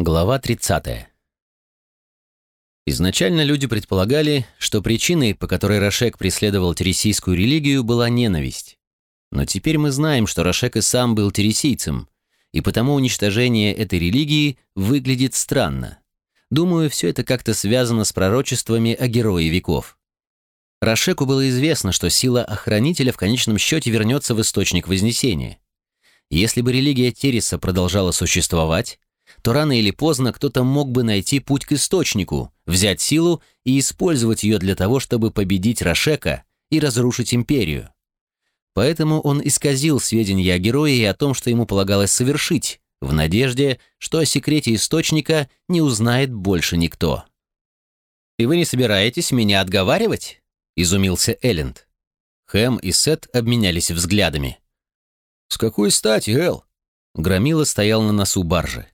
Глава 30. Изначально люди предполагали, что причиной, по которой Рашек преследовал тересийскую религию, была ненависть. Но теперь мы знаем, что Рашек и сам был тересийцем, и потому уничтожение этой религии выглядит странно. Думаю, все это как-то связано с пророчествами о герое веков. Рашеку было известно, что сила Охранителя в конечном счете вернется в источник Вознесения. Если бы религия Тереса продолжала существовать, то рано или поздно кто-то мог бы найти путь к источнику, взять силу и использовать ее для того, чтобы победить Рашека и разрушить империю. Поэтому он исказил сведения о герое и о том, что ему полагалось совершить, в надежде, что о секрете источника не узнает больше никто. «И вы не собираетесь меня отговаривать?» — изумился Элленд. Хэм и Сет обменялись взглядами. «С какой стати, Эл?» Громила стоял на носу баржи.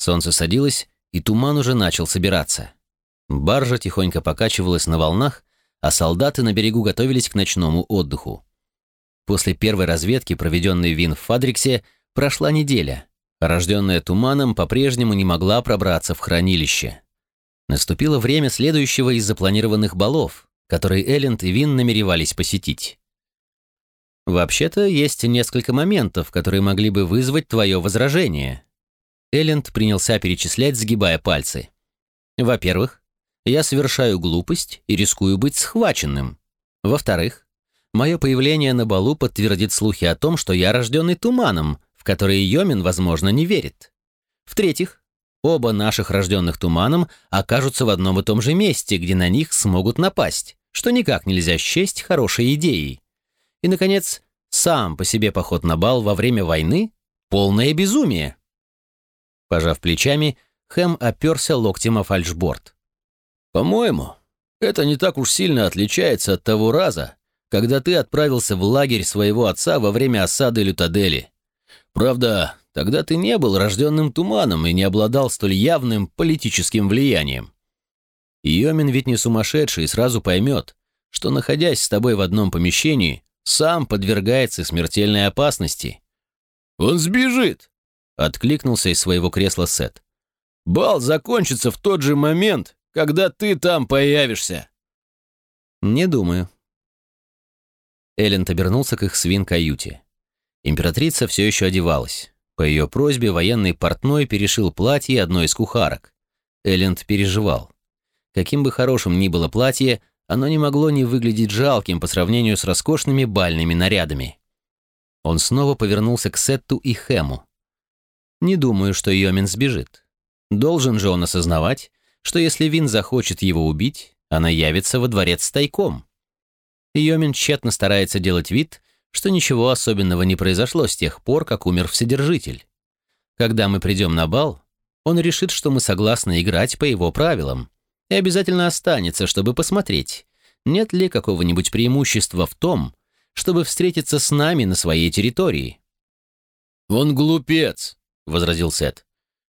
Солнце садилось, и туман уже начал собираться. Баржа тихонько покачивалась на волнах, а солдаты на берегу готовились к ночному отдыху. После первой разведки, проведенной Вин в Фадриксе, прошла неделя. Рожденная туманом по-прежнему не могла пробраться в хранилище. Наступило время следующего из запланированных балов, который Элленд и Вин намеревались посетить. «Вообще-то есть несколько моментов, которые могли бы вызвать твое возражение», Элленд принялся перечислять, сгибая пальцы. Во-первых, я совершаю глупость и рискую быть схваченным. Во-вторых, мое появление на балу подтвердит слухи о том, что я рожденный туманом, в которые Йомин, возможно, не верит. В-третьих, оба наших рожденных туманом окажутся в одном и том же месте, где на них смогут напасть, что никак нельзя счесть хорошей идеей. И, наконец, сам по себе поход на бал во время войны — полное безумие. Пожав плечами, Хэм оперся локтем о фальшборд. «По-моему, это не так уж сильно отличается от того раза, когда ты отправился в лагерь своего отца во время осады Лютадели. Правда, тогда ты не был рожденным туманом и не обладал столь явным политическим влиянием. Йомин ведь не сумасшедший и сразу поймет, что, находясь с тобой в одном помещении, сам подвергается смертельной опасности. «Он сбежит!» Откликнулся из своего кресла Сет. «Бал закончится в тот же момент, когда ты там появишься». «Не думаю». Эллен обернулся к их свин-каюте. Императрица все еще одевалась. По ее просьбе военный портной перешил платье одной из кухарок. Элленд переживал. Каким бы хорошим ни было платье, оно не могло не выглядеть жалким по сравнению с роскошными бальными нарядами. Он снова повернулся к Сетту и Хэму. Не думаю, что Йомин сбежит. Должен же он осознавать, что если Вин захочет его убить, она явится во дворец тайком. Йомин тщетно старается делать вид, что ничего особенного не произошло с тех пор, как умер Вседержитель. Когда мы придем на бал, он решит, что мы согласны играть по его правилам, и обязательно останется, чтобы посмотреть, нет ли какого-нибудь преимущества в том, чтобы встретиться с нами на своей территории. «Он глупец», — возразил Сет.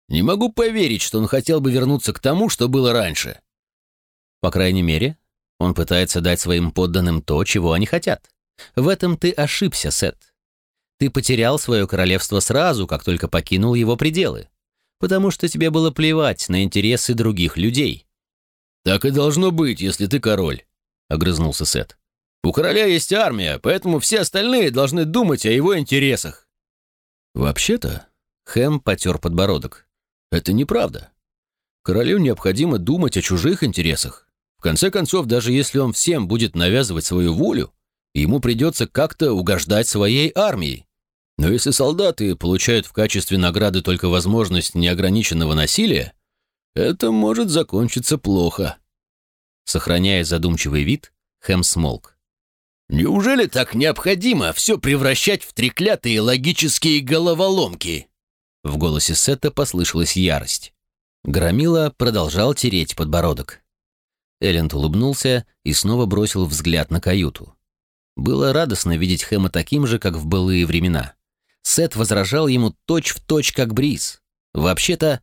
«Не могу поверить, что он хотел бы вернуться к тому, что было раньше». «По крайней мере, он пытается дать своим подданным то, чего они хотят. В этом ты ошибся, Сет. Ты потерял свое королевство сразу, как только покинул его пределы, потому что тебе было плевать на интересы других людей». «Так и должно быть, если ты король», — огрызнулся Сет. «У короля есть армия, поэтому все остальные должны думать о его интересах». «Вообще-то, Хэм потер подбородок. «Это неправда. Королю необходимо думать о чужих интересах. В конце концов, даже если он всем будет навязывать свою волю, ему придется как-то угождать своей армии. Но если солдаты получают в качестве награды только возможность неограниченного насилия, это может закончиться плохо». Сохраняя задумчивый вид, Хэм смолк. «Неужели так необходимо все превращать в треклятые логические головоломки?» В голосе Сета послышалась ярость. Громила продолжал тереть подбородок. Элленд улыбнулся и снова бросил взгляд на каюту. Было радостно видеть Хэма таким же, как в былые времена. Сет возражал ему точь-в-точь, как Бриз. Вообще-то...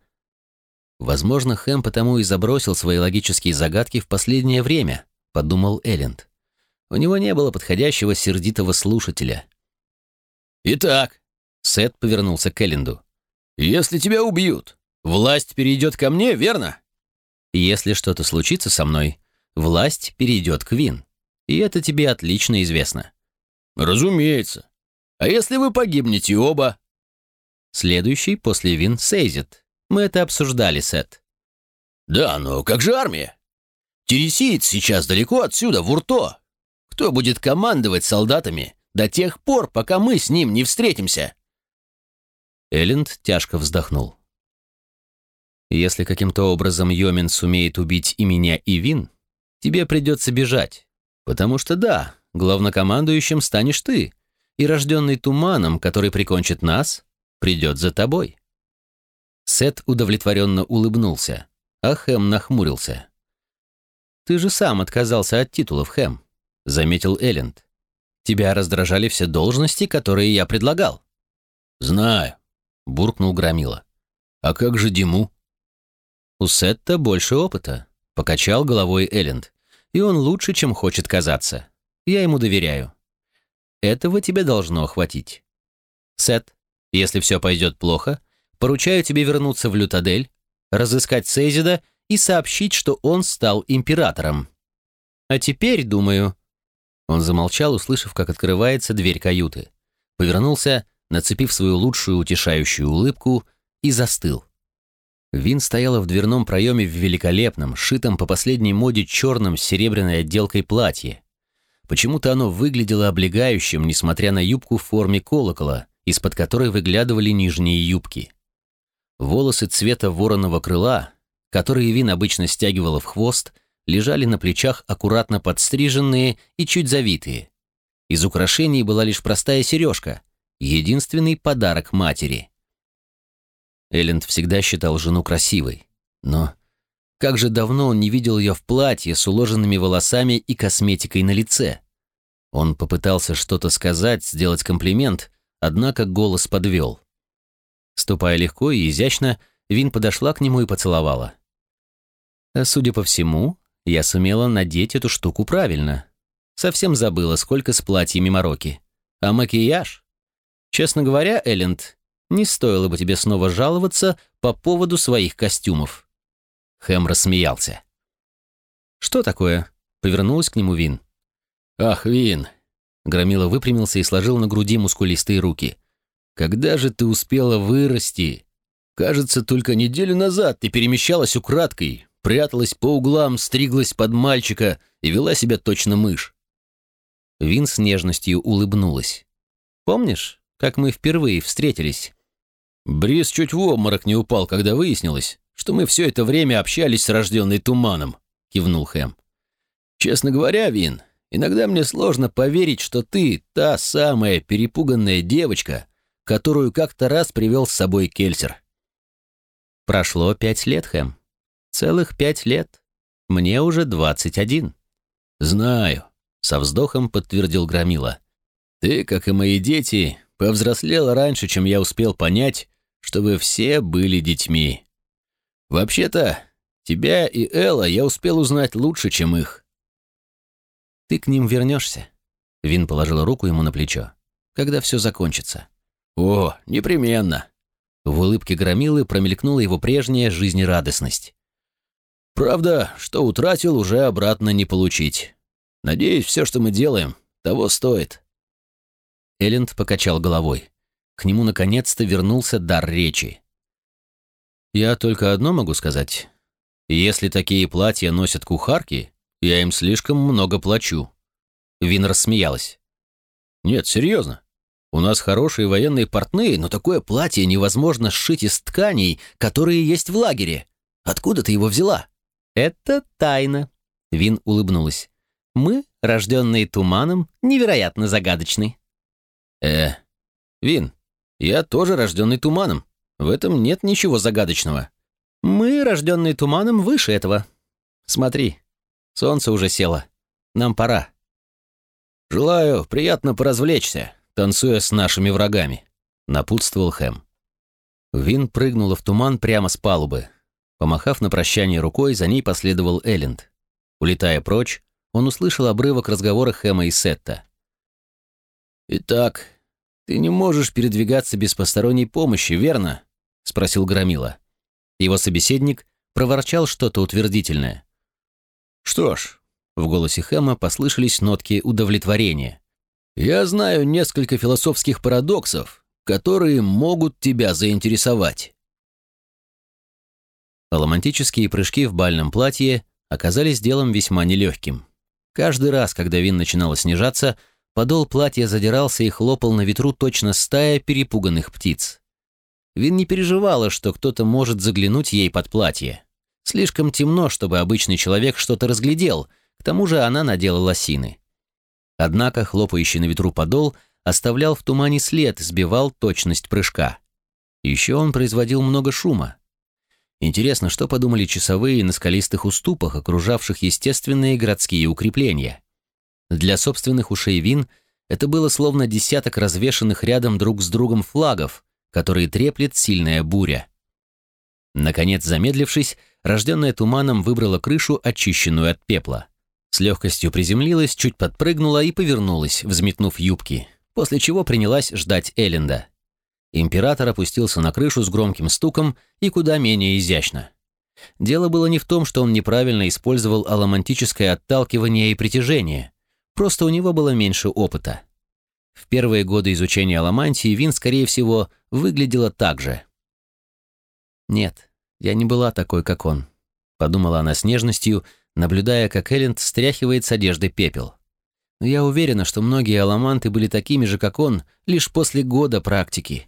Возможно, Хэм потому и забросил свои логические загадки в последнее время, подумал Элленд. У него не было подходящего сердитого слушателя. «Итак», — Сет повернулся к Элленду, если тебя убьют, власть перейдет ко мне, верно?» «Если что-то случится со мной, власть перейдет к Вин. И это тебе отлично известно». «Разумеется. А если вы погибнете оба?» Следующий после Вин Сейзит. Мы это обсуждали, Сет. «Да, но как же армия? Тересиец сейчас далеко отсюда, в Урто. Кто будет командовать солдатами до тех пор, пока мы с ним не встретимся?» Элленд тяжко вздохнул. «Если каким-то образом Йомин сумеет убить и меня, и Вин, тебе придется бежать. Потому что да, главнокомандующим станешь ты, и рожденный туманом, который прикончит нас, придет за тобой». Сет удовлетворенно улыбнулся, а Хэм нахмурился. «Ты же сам отказался от титулов, Хэм», — заметил Элленд. «Тебя раздражали все должности, которые я предлагал». «Знаю», — буркнул Громила. «А как же Диму?» «У Сетта больше опыта», — покачал головой Элленд. «И он лучше, чем хочет казаться. Я ему доверяю. Этого тебе должно хватить. Сет, если все пойдет плохо, поручаю тебе вернуться в Лютадель, разыскать Сейзида и сообщить, что он стал императором. А теперь, думаю...» Он замолчал, услышав, как открывается дверь каюты. Повернулся, нацепив свою лучшую утешающую улыбку, и застыл. Вин стояла в дверном проеме в великолепном, шитом по последней моде черном с серебряной отделкой платье. Почему-то оно выглядело облегающим, несмотря на юбку в форме колокола, из-под которой выглядывали нижние юбки. Волосы цвета вороного крыла, которые Вин обычно стягивала в хвост, лежали на плечах аккуратно подстриженные и чуть завитые. Из украшений была лишь простая сережка, единственный подарок матери. Элленд всегда считал жену красивой, но как же давно он не видел ее в платье с уложенными волосами и косметикой на лице. Он попытался что-то сказать, сделать комплимент, однако голос подвел. Ступая легко и изящно, Вин подошла к нему и поцеловала. Судя по всему, я сумела надеть эту штуку правильно. Совсем забыла, сколько с платьями мороки. А макияж? Честно говоря, Элленд, не стоило бы тебе снова жаловаться по поводу своих костюмов. Хэм рассмеялся. «Что такое?» — повернулась к нему Вин. «Ах, Вин!» Громила выпрямился и сложил на груди мускулистые руки. «Когда же ты успела вырасти? Кажется, только неделю назад ты перемещалась украдкой, пряталась по углам, стриглась под мальчика и вела себя точно мышь. Вин с нежностью улыбнулась. «Помнишь, как мы впервые встретились?» Брис чуть в обморок не упал, когда выяснилось, что мы все это время общались с рожденной туманом», — кивнул Хэм. «Честно говоря, Вин, иногда мне сложно поверить, что ты та самая перепуганная девочка, которую как-то раз привел с собой Кельсер». «Прошло пять лет, Хэм», Целых пять лет. Мне уже двадцать один. Знаю, со вздохом подтвердил Громила. Ты, как и мои дети, повзрослела раньше, чем я успел понять, что вы все были детьми. Вообще-то, тебя и Элла я успел узнать лучше, чем их. Ты к ним вернешься. Вин положила руку ему на плечо. Когда все закончится. О, непременно. В улыбке Громилы промелькнула его прежняя жизнерадостность. Правда, что утратил, уже обратно не получить. Надеюсь, все, что мы делаем, того стоит». Элленд покачал головой. К нему наконец-то вернулся дар речи. «Я только одно могу сказать. Если такие платья носят кухарки, я им слишком много плачу». Вин рассмеялась. «Нет, серьезно. У нас хорошие военные портные, но такое платье невозможно сшить из тканей, которые есть в лагере. Откуда ты его взяла?» «Это тайна», — Вин улыбнулась. «Мы, рожденные туманом, невероятно загадочны». «Э, Вин, я тоже рожденный туманом. В этом нет ничего загадочного». «Мы, рожденные туманом, выше этого. Смотри, солнце уже село. Нам пора». «Желаю приятно поразвлечься, танцуя с нашими врагами», — напутствовал Хэм. Вин прыгнула в туман прямо с палубы, Помахав на прощание рукой, за ней последовал Элленд. Улетая прочь, он услышал обрывок разговора Хэма и Сетта. «Итак, ты не можешь передвигаться без посторонней помощи, верно?» — спросил Громила. Его собеседник проворчал что-то утвердительное. «Что ж», — в голосе Хэма послышались нотки удовлетворения. «Я знаю несколько философских парадоксов, которые могут тебя заинтересовать». Романтические прыжки в бальном платье оказались делом весьма нелегким. Каждый раз, когда Вин начинала снижаться, подол платья задирался и хлопал на ветру точно стая перепуганных птиц. Вин не переживала, что кто-то может заглянуть ей под платье. Слишком темно, чтобы обычный человек что-то разглядел, к тому же она надела лосины. Однако хлопающий на ветру подол оставлял в тумане след, сбивал точность прыжка. Еще он производил много шума. Интересно, что подумали часовые на скалистых уступах, окружавших естественные городские укрепления. Для собственных ушей Вин это было словно десяток развешанных рядом друг с другом флагов, которые треплет сильная буря. Наконец, замедлившись, рожденная туманом выбрала крышу, очищенную от пепла. С легкостью приземлилась, чуть подпрыгнула и повернулась, взметнув юбки, после чего принялась ждать Элленда. Император опустился на крышу с громким стуком и куда менее изящно. Дело было не в том, что он неправильно использовал аламантическое отталкивание и притяжение, просто у него было меньше опыта. В первые годы изучения аламантии Вин, скорее всего, выглядела так же. «Нет, я не была такой, как он», — подумала она с нежностью, наблюдая, как Элленд стряхивает с одежды пепел. «Но я уверена, что многие аламанты были такими же, как он, лишь после года практики».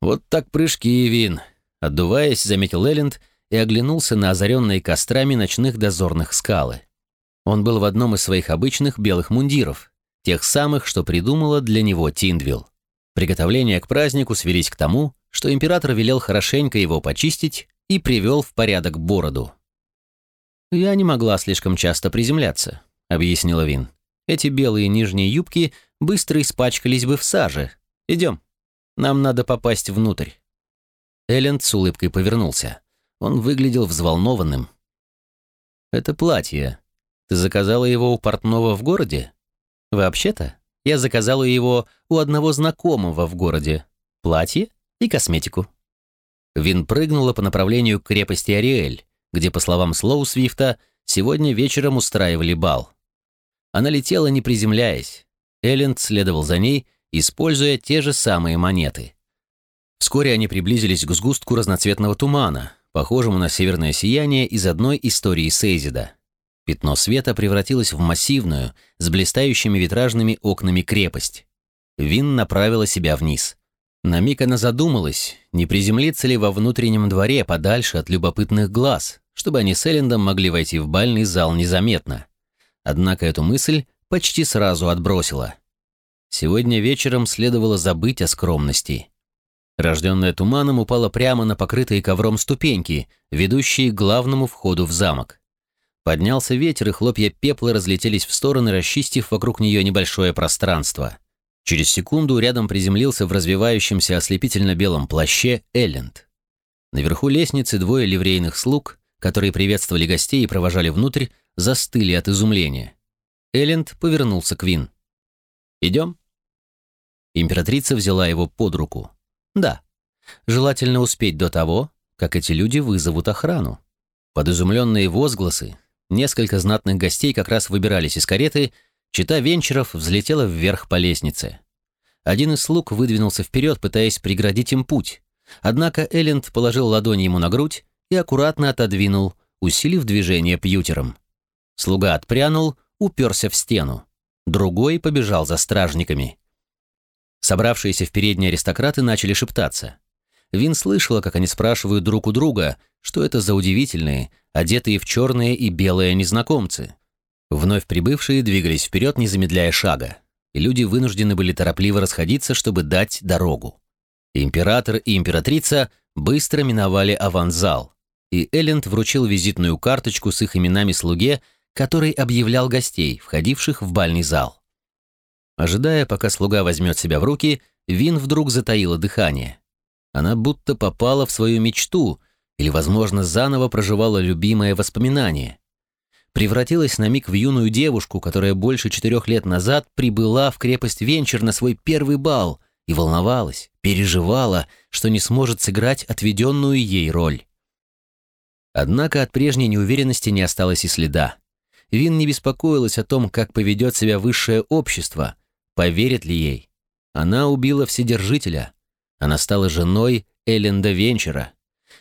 «Вот так прыжки, Вин», — отдуваясь, заметил Элленд и оглянулся на озаренные кострами ночных дозорных скалы. Он был в одном из своих обычных белых мундиров, тех самых, что придумала для него Тиндвилл. Приготовления к празднику свелись к тому, что император велел хорошенько его почистить и привел в порядок бороду. «Я не могла слишком часто приземляться», — объяснила Вин. «Эти белые нижние юбки быстро испачкались бы в саже. Идем. Нам надо попасть внутрь». Элленд с улыбкой повернулся. Он выглядел взволнованным. «Это платье. Ты заказала его у портного в городе?» Вообще-то, я заказала его у одного знакомого в городе. Платье и косметику. Вин прыгнула по направлению к крепости Ариэль, где, по словам Слоу Свифта, сегодня вечером устраивали бал. Она летела, не приземляясь. Элленд следовал за ней, используя те же самые монеты. Вскоре они приблизились к сгустку разноцветного тумана, похожему на северное сияние из одной истории Сейзида. Пятно света превратилось в массивную, с блистающими витражными окнами крепость. Вин направила себя вниз. На миг она задумалась, не приземлиться ли во внутреннем дворе подальше от любопытных глаз, чтобы они с Эллендом могли войти в бальный зал незаметно. Однако эту мысль почти сразу отбросила. Сегодня вечером следовало забыть о скромности. Рожденная туманом упала прямо на покрытые ковром ступеньки, ведущие к главному входу в замок. Поднялся ветер, и хлопья пепла разлетелись в стороны, расчистив вокруг нее небольшое пространство. Через секунду рядом приземлился в развивающемся ослепительно-белом плаще Элленд. Наверху лестницы двое ливрейных слуг, которые приветствовали гостей и провожали внутрь, застыли от изумления. Элленд повернулся к Вин. «Идем?» Императрица взяла его под руку. «Да. Желательно успеть до того, как эти люди вызовут охрану». Под изумленные возгласы Несколько знатных гостей как раз выбирались из кареты, чита Венчеров взлетела вверх по лестнице. Один из слуг выдвинулся вперед, пытаясь преградить им путь. Однако Элленд положил ладонь ему на грудь и аккуратно отодвинул, усилив движение пьютером. Слуга отпрянул, уперся в стену. Другой побежал за стражниками. Собравшиеся в передние аристократы начали шептаться. Вин слышала, как они спрашивают друг у друга, что это за удивительные, одетые в черные и белые незнакомцы. Вновь прибывшие двигались вперед, не замедляя шага, и люди вынуждены были торопливо расходиться, чтобы дать дорогу. Император и императрица быстро миновали аванзал, и Элленд вручил визитную карточку с их именами слуге, который объявлял гостей, входивших в бальный зал. Ожидая, пока слуга возьмет себя в руки, Вин вдруг затаила дыхание. Она будто попала в свою мечту или, возможно, заново проживала любимое воспоминание. Превратилась на миг в юную девушку, которая больше четырех лет назад прибыла в крепость Венчер на свой первый бал и волновалась, переживала, что не сможет сыграть отведенную ей роль. Однако от прежней неуверенности не осталось и следа. Вин не беспокоилась о том, как поведет себя высшее общество, поверит ли ей. Она убила Вседержителя. Она стала женой Элленда Венчера.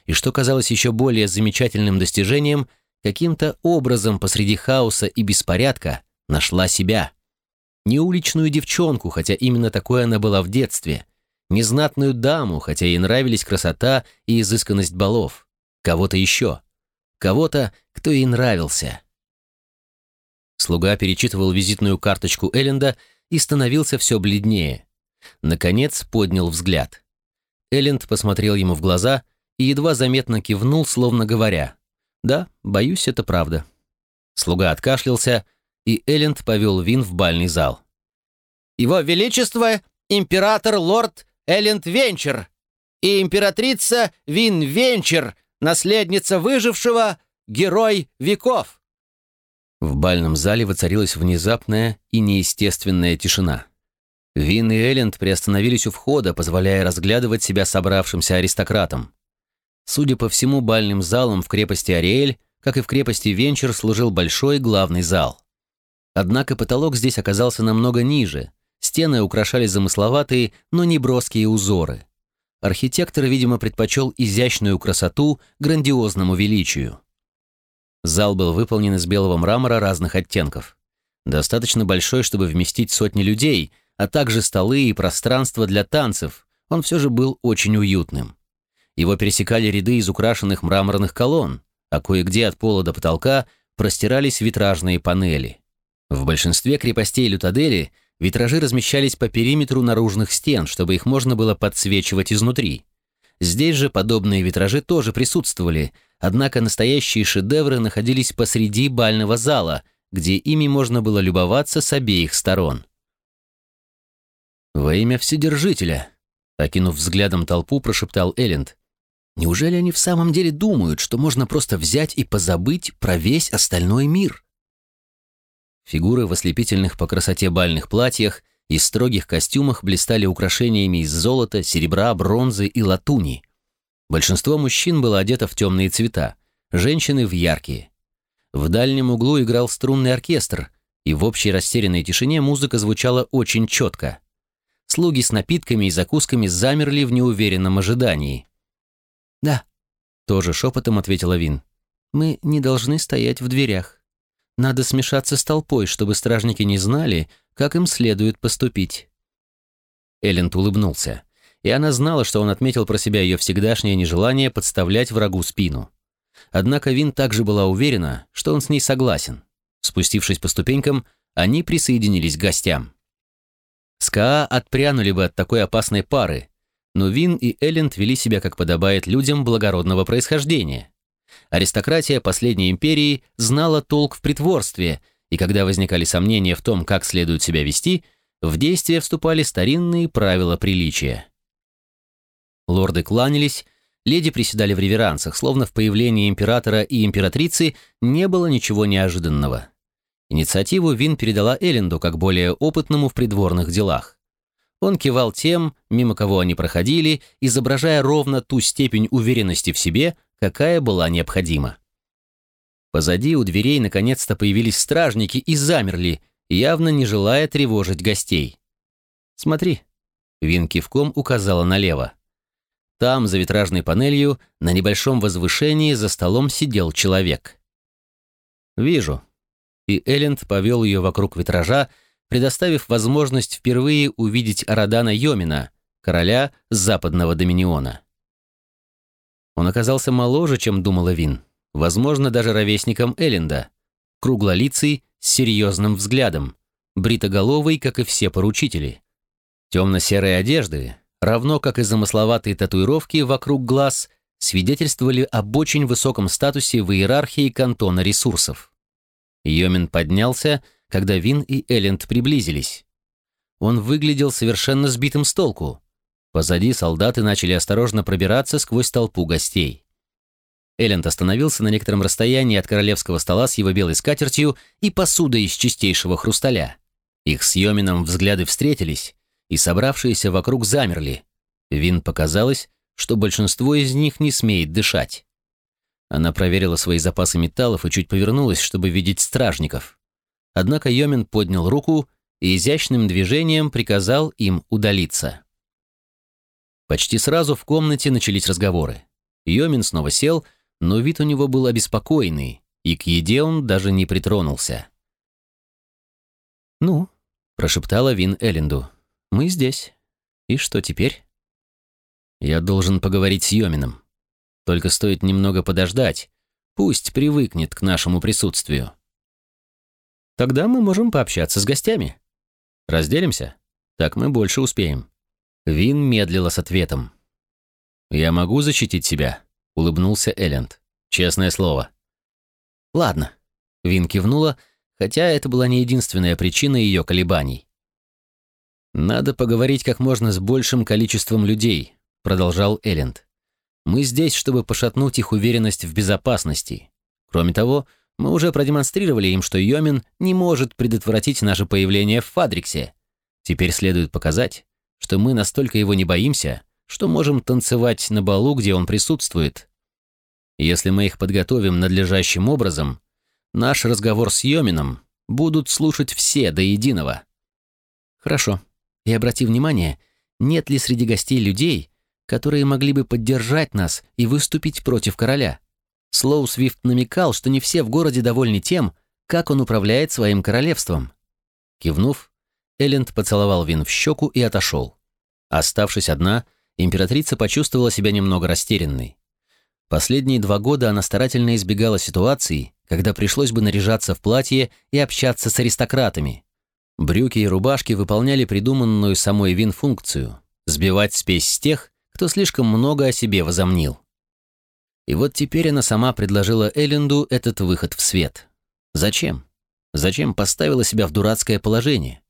И что казалось еще более замечательным достижением, каким-то образом посреди хаоса и беспорядка нашла себя. Не уличную девчонку, хотя именно такой она была в детстве. Не знатную даму, хотя ей нравились красота и изысканность балов. Кого-то еще. Кого-то, кто ей нравился. Слуга перечитывал визитную карточку Элленда и становился все бледнее. Наконец поднял взгляд. Элленд посмотрел ему в глаза и едва заметно кивнул, словно говоря, «Да, боюсь, это правда». Слуга откашлялся, и Элленд повел Вин в бальный зал. «Его Величество — император-лорд Элленд Венчер и императрица Вин Венчер, наследница выжившего, герой веков». В бальном зале воцарилась внезапная и неестественная тишина. Вин и Элленд приостановились у входа, позволяя разглядывать себя собравшимся аристократам. Судя по всему, бальным залом в крепости Ариэль, как и в крепости Венчер, служил большой главный зал. Однако потолок здесь оказался намного ниже, стены украшали замысловатые, но не броские узоры. Архитектор, видимо, предпочел изящную красоту грандиозному величию. Зал был выполнен из белого мрамора разных оттенков. Достаточно большой, чтобы вместить сотни людей, а также столы и пространство для танцев. Он все же был очень уютным. Его пересекали ряды из украшенных мраморных колонн, а кое-где от пола до потолка простирались витражные панели. В большинстве крепостей Лютадели витражи размещались по периметру наружных стен, чтобы их можно было подсвечивать изнутри. Здесь же подобные витражи тоже присутствовали, однако настоящие шедевры находились посреди бального зала, где ими можно было любоваться с обеих сторон. «Во имя Вседержителя», — окинув взглядом толпу, прошептал Элленд. «Неужели они в самом деле думают, что можно просто взять и позабыть про весь остальной мир?» Фигуры в ослепительных по красоте бальных платьях и строгих костюмах блистали украшениями из золота, серебра, бронзы и латуни. Большинство мужчин было одето в темные цвета, женщины в яркие. В дальнем углу играл струнный оркестр, и в общей растерянной тишине музыка звучала очень четко. Слуги с напитками и закусками замерли в неуверенном ожидании. «Да», — тоже шепотом ответила Вин. «Мы не должны стоять в дверях. Надо смешаться с толпой, чтобы стражники не знали, как им следует поступить». Элленд улыбнулся, и она знала, что он отметил про себя ее всегдашнее нежелание подставлять врагу спину. Однако Вин также была уверена, что он с ней согласен. Спустившись по ступенькам, они присоединились к гостям. СКА отпрянули бы от такой опасной пары, но Вин и Элленд вели себя как подобает людям благородного происхождения. Аристократия последней империи знала толк в притворстве – и когда возникали сомнения в том, как следует себя вести, в действие вступали старинные правила приличия. Лорды кланялись, леди приседали в реверансах, словно в появлении императора и императрицы не было ничего неожиданного. Инициативу Вин передала Элленду как более опытному в придворных делах. Он кивал тем, мимо кого они проходили, изображая ровно ту степень уверенности в себе, какая была необходима. Позади у дверей наконец-то появились стражники и замерли, явно не желая тревожить гостей. «Смотри», — Вин кивком указала налево. Там, за витражной панелью, на небольшом возвышении за столом сидел человек. «Вижу». И Элленд повел ее вокруг витража, предоставив возможность впервые увидеть Арадана Йомина, короля западного доминиона. Он оказался моложе, чем думала Вин возможно, даже ровесником Элленда, круглолицый, с серьезным взглядом, бритоголовый, как и все поручители. Темно-серые одежды, равно как и замысловатые татуировки вокруг глаз, свидетельствовали об очень высоком статусе в иерархии кантона ресурсов. Йомин поднялся, когда Вин и Элленд приблизились. Он выглядел совершенно сбитым с толку. Позади солдаты начали осторожно пробираться сквозь толпу гостей. Элленд остановился на некотором расстоянии от королевского стола с его белой скатертью и посудой из чистейшего хрусталя. Их с Йомином взгляды встретились, и собравшиеся вокруг замерли. Вин показалось, что большинство из них не смеет дышать. Она проверила свои запасы металлов и чуть повернулась, чтобы видеть стражников. Однако Йомин поднял руку и изящным движением приказал им удалиться. Почти сразу в комнате начались разговоры. Йомин снова сел, но вид у него был обеспокоенный, и к еде он даже не притронулся. «Ну», — прошептала Вин Элленду, — «мы здесь. И что теперь?» «Я должен поговорить с Йомином. Только стоит немного подождать. Пусть привыкнет к нашему присутствию». «Тогда мы можем пообщаться с гостями. Разделимся? Так мы больше успеем». Вин медлила с ответом. «Я могу защитить себя?» — улыбнулся Элленд. «Честное слово». «Ладно». Вин кивнула, хотя это была не единственная причина ее колебаний. «Надо поговорить как можно с большим количеством людей», — продолжал Элленд. «Мы здесь, чтобы пошатнуть их уверенность в безопасности. Кроме того, мы уже продемонстрировали им, что Йомин не может предотвратить наше появление в Фадриксе. Теперь следует показать, что мы настолько его не боимся, что можем танцевать на балу, где он присутствует. Если мы их подготовим надлежащим образом, наш разговор с Йомином будут слушать все до единого. Хорошо. И обрати внимание, нет ли среди гостей людей, которые могли бы поддержать нас и выступить против короля. Слоу Свифт намекал, что не все в городе довольны тем, как он управляет своим королевством. Кивнув, Элленд поцеловал Вин в щеку и отошел. Оставшись одна, императрица почувствовала себя немного растерянной. Последние два года она старательно избегала ситуаций, когда пришлось бы наряжаться в платье и общаться с аристократами. Брюки и рубашки выполняли придуманную самой Вин функцию – сбивать спесь с тех, кто слишком много о себе возомнил. И вот теперь она сама предложила Элленду этот выход в свет. Зачем? Зачем поставила себя в дурацкое положение?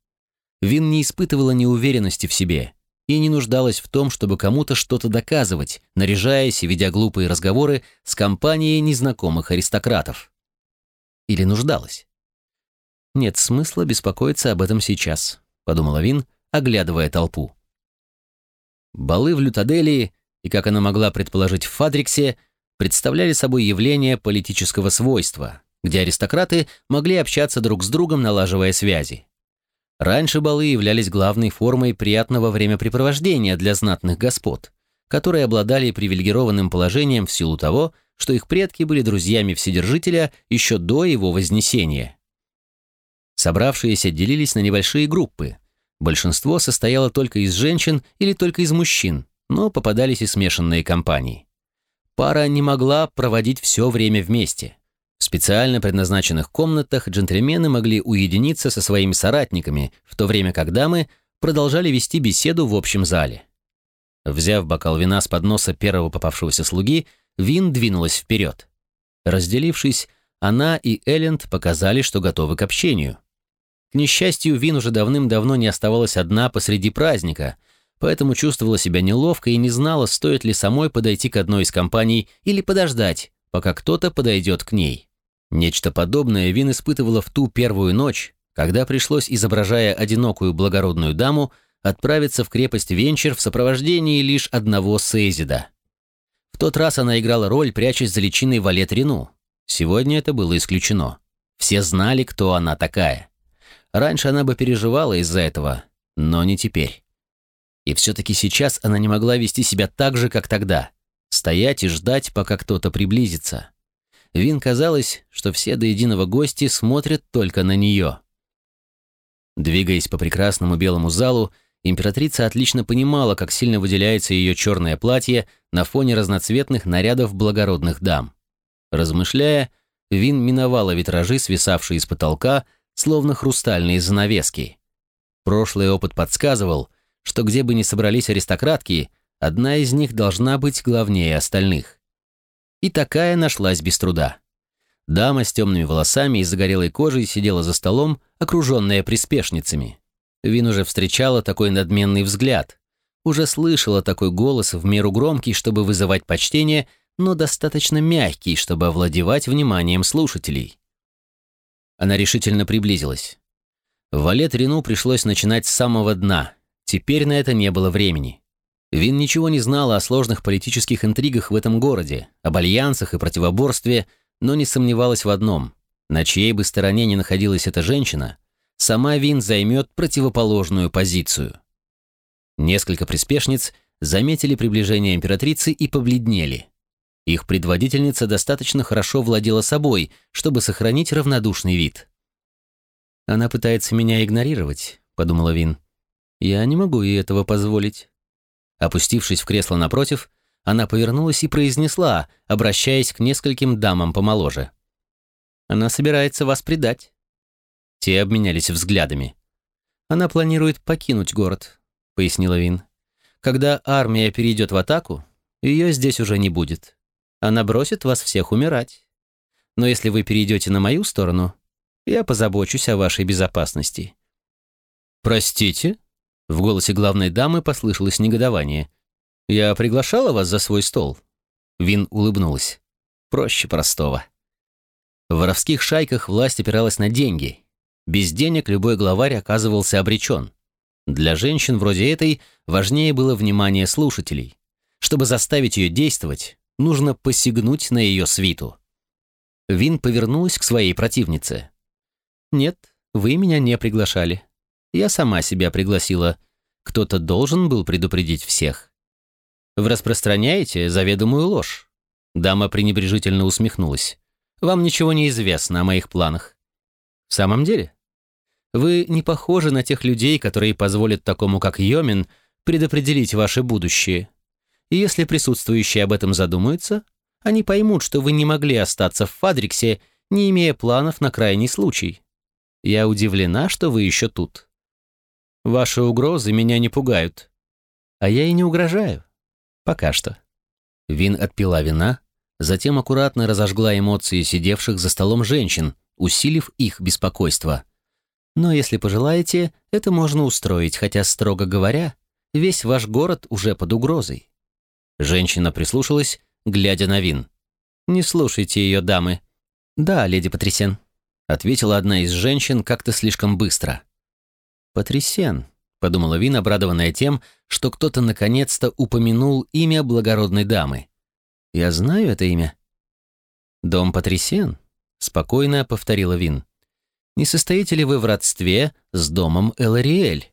Вин не испытывала неуверенности в себе и не нуждалась в том, чтобы кому-то что-то доказывать, наряжаясь и ведя глупые разговоры с компанией незнакомых аристократов. Или нуждалась? Нет смысла беспокоиться об этом сейчас, подумала Вин, оглядывая толпу. Балы в Лютаделии и, как она могла предположить, в Фадриксе представляли собой явление политического свойства, где аристократы могли общаться друг с другом, налаживая связи. Раньше балы являлись главной формой приятного времяпрепровождения для знатных господ, которые обладали привилегированным положением в силу того, что их предки были друзьями Вседержителя еще до его вознесения. Собравшиеся делились на небольшие группы. Большинство состояло только из женщин или только из мужчин, но попадались и смешанные компании. Пара не могла проводить все время вместе – в специально предназначенных комнатах джентльмены могли уединиться со своими соратниками, в то время как дамы продолжали вести беседу в общем зале. Взяв бокал вина с подноса первого попавшегося слуги, Вин двинулась вперед. Разделившись, она и Элленд показали, что готовы к общению. К несчастью, Вин уже давным-давно не оставалась одна посреди праздника, поэтому чувствовала себя неловко и не знала, стоит ли самой подойти к одной из компаний или подождать, пока кто-то подойдет к ней. Нечто подобное Вин испытывала в ту первую ночь, когда пришлось, изображая одинокую благородную даму, отправиться в крепость Венчер в сопровождении лишь одного Сейзида. В тот раз она играла роль, прячась за личиной Валет Рину. Сегодня это было исключено. Все знали, кто она такая. Раньше она бы переживала из-за этого, но не теперь. И все-таки сейчас она не могла вести себя так же, как тогда. Стоять и ждать, пока кто-то приблизится. Вин казалось, что все до единого гости смотрят только на нее. Двигаясь по прекрасному белому залу, императрица отлично понимала, как сильно выделяется ее черное платье на фоне разноцветных нарядов благородных дам. Размышляя, Вин миновала витражи, свисавшие из потолка, словно хрустальные занавески. Прошлый опыт подсказывал, что где бы ни собрались аристократки, одна из них должна быть главнее остальных. И такая нашлась без труда. Дама с темными волосами и загорелой кожей сидела за столом, окруженная приспешницами. Вин уже встречала такой надменный взгляд, уже слышала такой голос в меру громкий, чтобы вызывать почтение, но достаточно мягкий, чтобы овладевать вниманием слушателей. Она решительно приблизилась. Валет Рину пришлось начинать с самого дна, Теперь на это не было времени. Вин ничего не знала о сложных политических интригах в этом городе, об альянсах и противоборстве, но не сомневалась в одном. На чьей бы стороне ни находилась эта женщина, сама Вин займет противоположную позицию. Несколько приспешниц заметили приближение императрицы и побледнели. Их предводительница достаточно хорошо владела собой, чтобы сохранить равнодушный вид. «Она пытается меня игнорировать», — подумала Вин. «Я не могу ей этого позволить». Опустившись в кресло напротив, она повернулась и произнесла, обращаясь к нескольким дамам помоложе. «Она собирается вас предать». Те обменялись взглядами. «Она планирует покинуть город», — пояснила Вин. «Когда армия перейдет в атаку, ее здесь уже не будет. Она бросит вас всех умирать. Но если вы перейдете на мою сторону, я позабочусь о вашей безопасности». «Простите?» В голосе главной дамы послышалось негодование. «Я приглашала вас за свой стол?» Вин улыбнулась. «Проще простого». В воровских шайках власть опиралась на деньги. Без денег любой главарь оказывался обречен. Для женщин вроде этой важнее было внимание слушателей. Чтобы заставить ее действовать, нужно посягнуть на ее свиту. Вин повернулась к своей противнице. «Нет, вы меня не приглашали. Я сама себя пригласила. Кто-то должен был предупредить всех. Вы распространяете заведомую ложь. Дама пренебрежительно усмехнулась. Вам ничего не известно о моих планах. В самом деле? Вы не похожи на тех людей, которые позволят такому, как Йомин, предопределить ваше будущее. И если присутствующие об этом задумаются, они поймут, что вы не могли остаться в Фадриксе, не имея планов на крайний случай. Я удивлена, что вы еще тут. Ваши угрозы меня не пугают. А я и не угрожаю. Пока что. Вин отпила вина, затем аккуратно разожгла эмоции сидевших за столом женщин, усилив их беспокойство. Но если пожелаете, это можно устроить, хотя, строго говоря, весь ваш город уже под угрозой. Женщина прислушалась, глядя на Вин. «Не слушайте ее, дамы». «Да, леди Патрисен», — ответила одна из женщин как-то слишком быстро. «Потрясен», — подумала Вин, обрадованная тем, что кто-то наконец-то упомянул имя благородной дамы. «Я знаю это имя». «Дом Патрисен», — спокойно повторила Вин. «Не состоите ли вы в родстве с домом Элариэль?»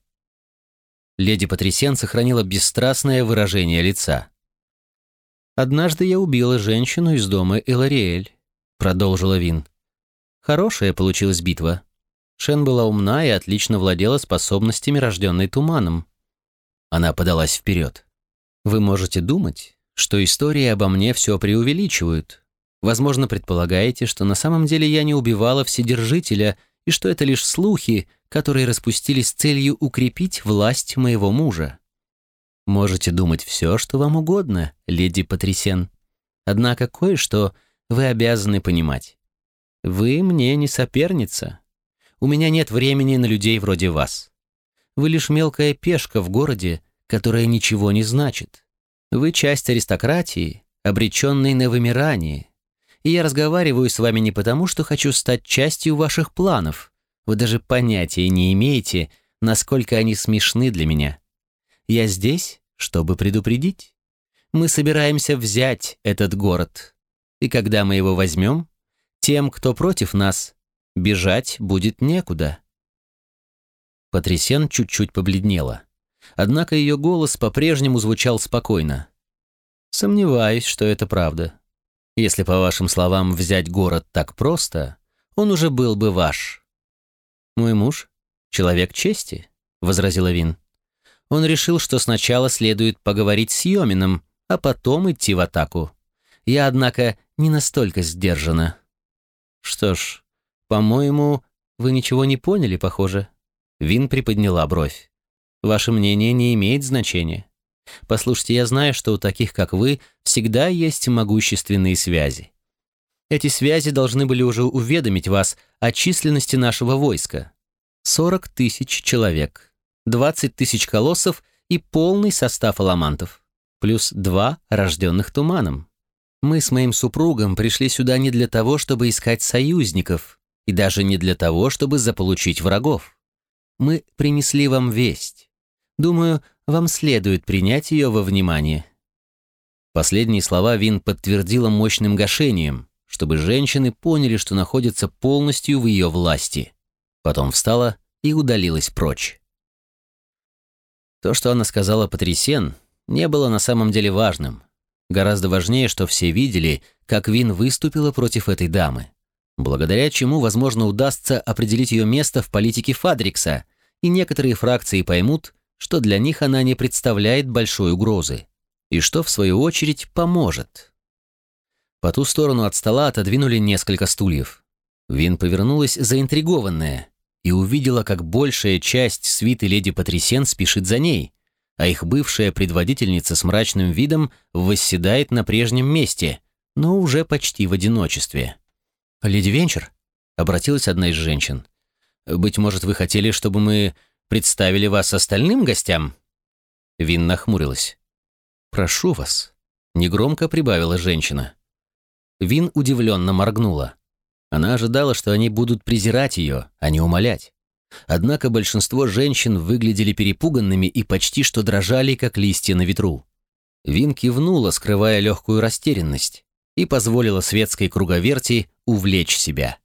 Леди Патрисен сохранила бесстрастное выражение лица. «Однажды я убила женщину из дома Элариэль», — продолжила Вин. «Хорошая получилась битва. Шен была умна и отлично владела способностями, рожденной туманом. Она подалась вперед. «Вы можете думать, что истории обо мне все преувеличивают. Возможно, предполагаете, что на самом деле я не убивала Вседержителя и что это лишь слухи, которые распустились с целью укрепить власть моего мужа. Можете думать все, что вам угодно, леди Патрисен. Однако кое-что вы обязаны понимать. Вы мне не соперница, у меня нет времени на людей вроде вас. Вы лишь мелкая пешка в городе, которая ничего не значит. Вы часть аристократии, обреченной на вымирание. И я разговариваю с вами не потому, что хочу стать частью ваших планов. Вы даже понятия не имеете, насколько они смешны для меня. Я здесь, чтобы предупредить. Мы собираемся взять этот город. И когда мы его возьмем, тем, кто против нас, Бежать будет некуда. Патрисен чуть-чуть побледнела. Однако ее голос по-прежнему звучал спокойно. «Сомневаюсь, что это правда. Если, по вашим словам, взять город так просто, он уже был бы ваш». «Мой муж — человек чести», — возразила Вин. Он решил, что сначала следует поговорить с Йомином, а потом идти в атаку. Я, однако, не настолько сдержана. Что ж, «По-моему, вы ничего не поняли, похоже». Вин приподняла бровь. «Ваше мнение не имеет значения. Послушайте, я знаю, что у таких, как вы, всегда есть могущественные связи. Эти связи должны были уже уведомить вас о численности нашего войска. 40 тысяч человек, 20 тысяч колоссов и полный состав аламантов, плюс два рожденных туманом. Мы с моим супругом пришли сюда не для того, чтобы искать союзников, и даже не для того, чтобы заполучить врагов. Мы принесли вам весть. Думаю, вам следует принять ее во внимание». Последние слова Вин подтвердила мощным гашением, чтобы женщины поняли, что находятся полностью в ее власти. Потом встала и удалилась прочь. То, что она сказала Патрисен, не было на самом деле важным. Гораздо важнее, что все видели, как Вин выступила против этой дамы, благодаря чему, возможно, удастся определить ее место в политике Фадрикса, и некоторые фракции поймут, что для них она не представляет большой угрозы, и что, в свою очередь, поможет. По ту сторону от стола отодвинули несколько стульев. Вин повернулась заинтригованная и увидела, как большая часть свиты леди Патрисен спешит за ней, а их бывшая предводительница с мрачным видом восседает на прежнем месте, но уже почти в одиночестве. «Леди Венчер?» — обратилась одна из женщин. «Быть может, вы хотели, чтобы мы представили вас остальным гостям?» Вин нахмурилась. «Прошу вас», — негромко прибавила женщина. Вин удивленно моргнула. Она ожидала, что они будут презирать ее, а не умолять. Однако большинство женщин выглядели перепуганными и почти что дрожали, как листья на ветру. Вин кивнула, скрывая легкую растерянность, и позволила светской круговерти увлечь себя.